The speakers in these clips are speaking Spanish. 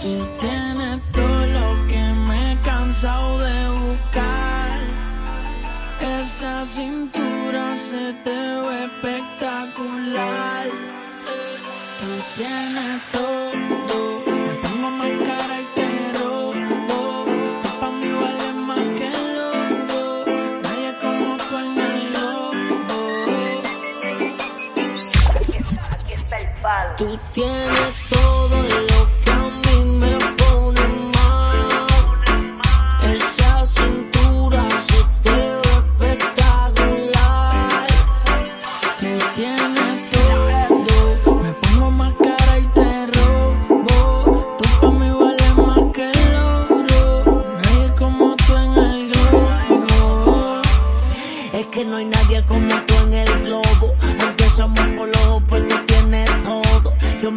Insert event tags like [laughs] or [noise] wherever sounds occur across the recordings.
Tú tienes todo lo que me he cansado de buscar. Esa cintura se te ve espectacular. Tú tienes todo. Me pongo más cara y te robo. Tú pa' mí vales más que el oro. Nadie como tú en el lobo. Aquí está el palo. Tú tienes todo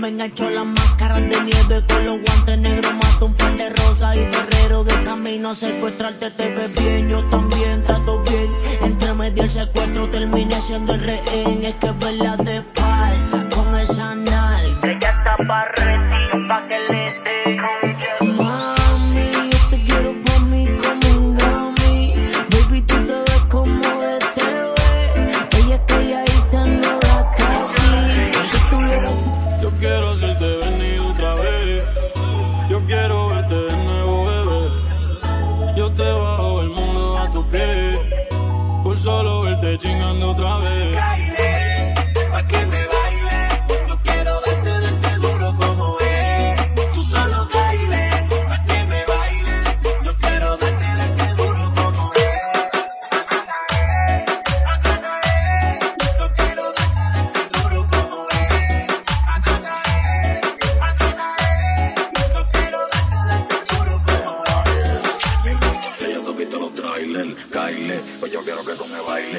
me engancho las máscaras de nieve con los guantes negros. Mato un par de rosas y ferrero de camino secuestrarte. Te ves bien, yo también, todo bien. Entre medio el secuestro terminé siendo el rehén. Es que es verdad de espalda con esa nalga. Ella está pa' retiro, pa' que le dé. Otra vez.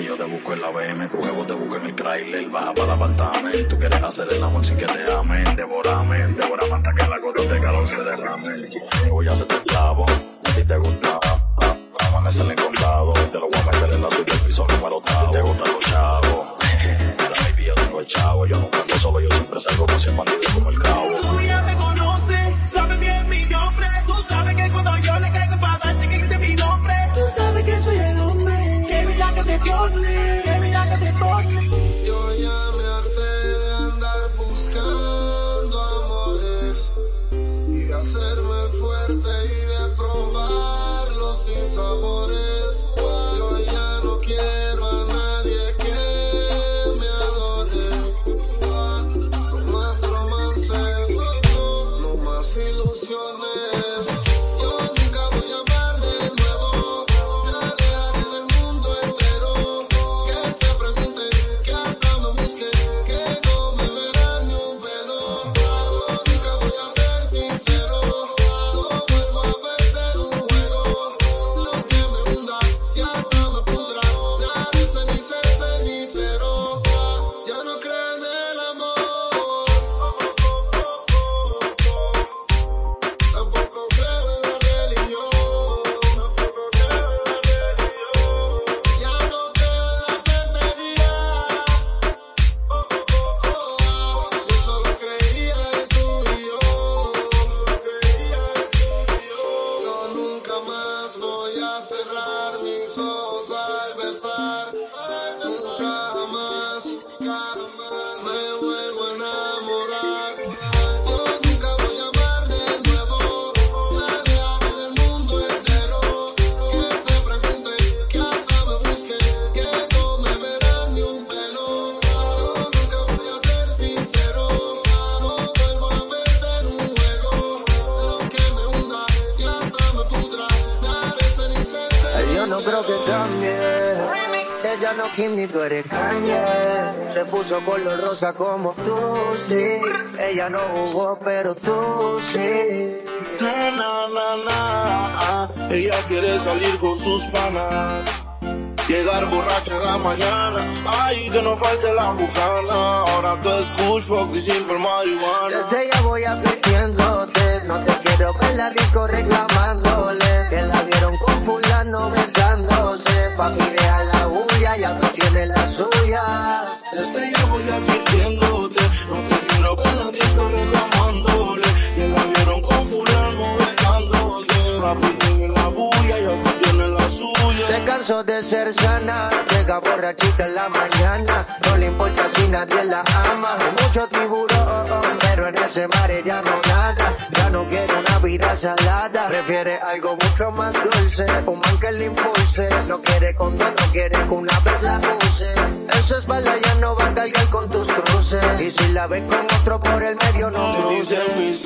Yo te busco en la BM, tu huevo te busco en el trailer, baja para el apartamento, tú quieres hacer el amor sin que te amen, devorame, devorame hasta que la gota de calor se derrame, yo voy a hacer tu esclavo, ti te gusta, ah, amanecer en condado, te lo voy a meter en la suite del piso número octavo, te gustan los chavos, [laughs] la baby yo tengo el chavo, yo nunca ando solo, yo siempre salgo con cien bandidos como el cabo. No Kim tú eres Kanye. Se puso color rosa como tú, sí. Ella no jugó, pero tú sí. Na, na, na, na. Ella quiere salir con sus panas. Llegar borracha en la mañana. Ay, que no falte la bucana. Ahora tú escuchas fuck y simple marihuana. Desde ya voy advirtiéndote. No te quiero verla rico reclamándole Que la vieron con fulano besándose. Papi real la bulla y otro tienes la suya. Desde yo voy advirtiéndote No te quiero verla rico reclamándole Que la vieron con fulano besándose. Papi tiene la bulla y otro tiene la suya. Se cansó de ser sana Llega borrachita en la mañana. No le importa si nadie la ama. Mucho tiburón Pero en ese mar ella no una vida salada. Prefiere algo mucho más dulce. Un man que le impulse. No quiere condón, no quiere que una vez la use. Su espalda ya no va a cargar con tus cruces. Y si la ves con otro por el medio, no cruces.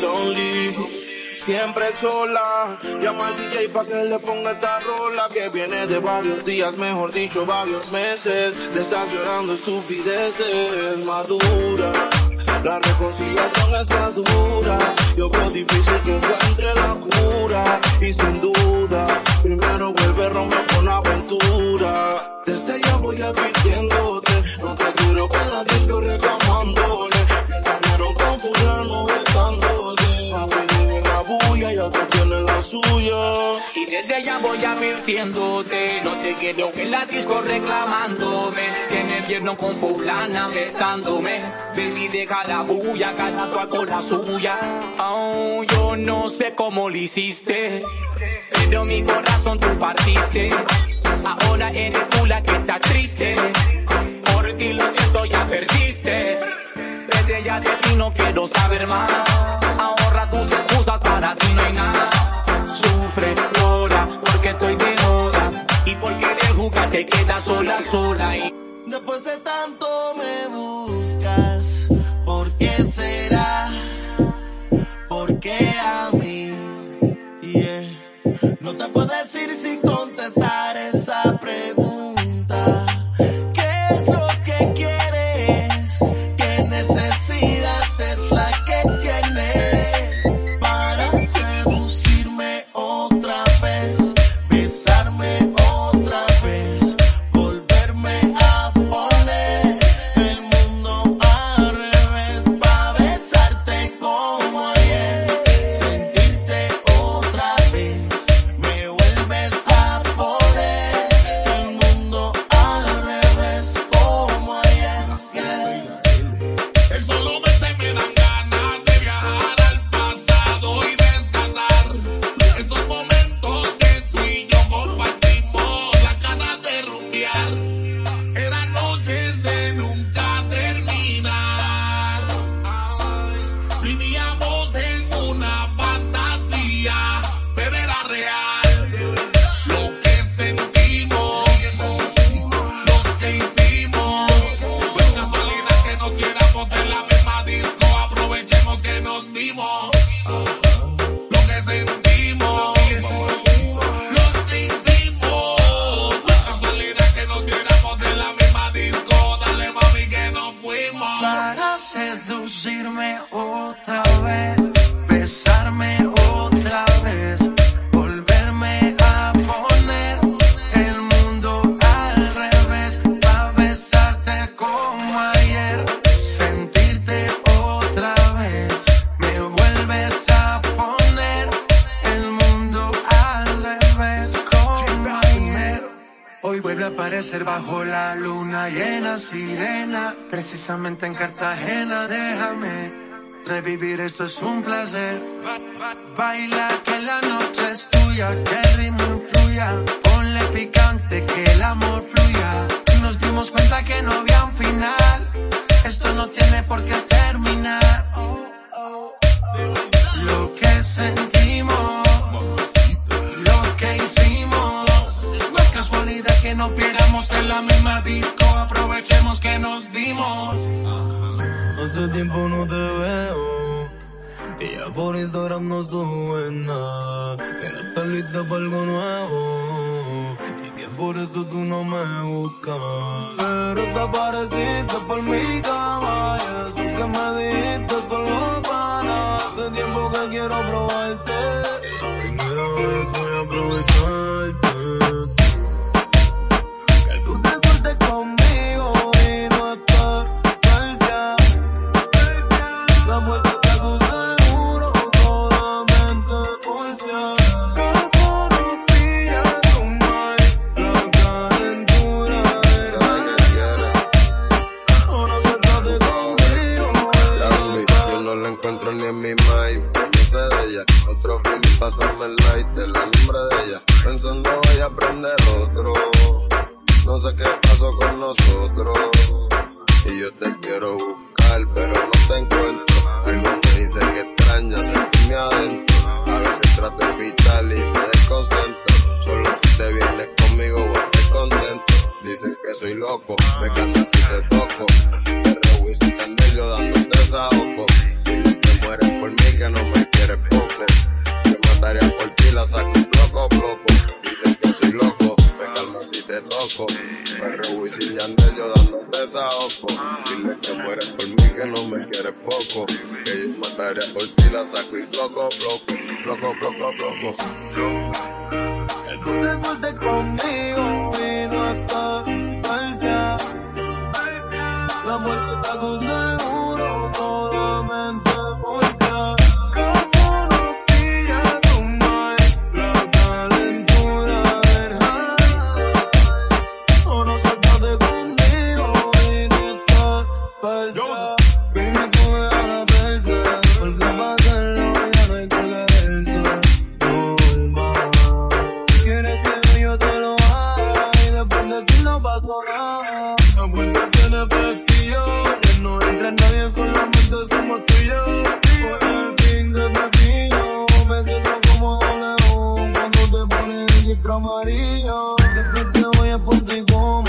Siempre sola. Llama al DJ pa' que le ponga esta rola que viene de varios días, mejor dicho, varios meses. Le estás llorando estupideces, madura. La reconciliación está dura. Yo veo difícil que encuentre la cura. Y sin No te quiero en la disco reclamándome. Que me vieron con fulana besándome. Baby deja la bulla, cada cual con la suya. Oh, yo no sé cómo lo hiciste Pero mi corazón tú partiste. Ahora eres tú que está triste. Por ti lo siento ya perdiste. Desde ya de ti no quiero saber más. Ahorra tus excusas, para ti no hay nada. Sufre, llora, porque estoy de moda. Y por querer jugar te quedas sola, sola. Y Después de tanto me buscas, ¿por qué será? ¿Por qué a mí? Yeah. No te puedo decir sin contestar bajo la luna llena, sirena, precisamente en Cartagena, déjame revivir, esto es un placer. Ba- ba- Baila que la noche es tuya, que el ritmo influya, ponle picante, que el amor fluya. Nos dimos cuenta que no había un final, esto no tiene por qué terminar. Oh, oh. Lo que sentimos, que nos viéramos en la misma disco. Aprovechemos que nos dimos. Hace tiempo no te veo. Y ya por Instagram no sube nada. Que no estás lista para algo nuevo. Y que por eso tú no me buscas. Pero te apareciste por mi cama. Y eso que me dijiste solo para. Hace tiempo que quiero probarte. Primera vez voy a aprovecharte. no encuentro ni en mi mayo. No sé de ella, otro fin, pásame el light del nombre de ella. Pensando voy a aprender otro. No sé qué pasó con nosotros. Y yo te quiero buscar, pero no te encuentro. Algo me dice que extrañas me adentro. A veces trato de evitar y me desconcentro. Solo si te vienes conmigo voy a estar contento. Dicen que soy loco, me encanta si te toco. loco, tú te sueltes conmigo y no estás. La muerte está. amarillo. Después te voy a poner Puerto